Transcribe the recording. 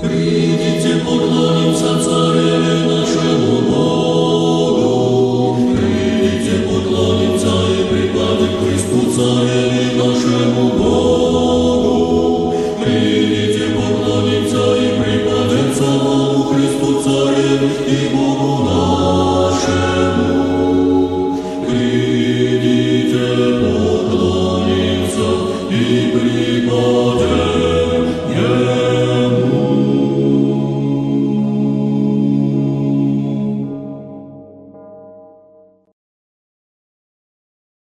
Придите, поклонимся цареве нашему Богу. Придите, поклонимся и припадем Христу цареве нашему Богу. Senhor.